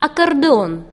аккордеон.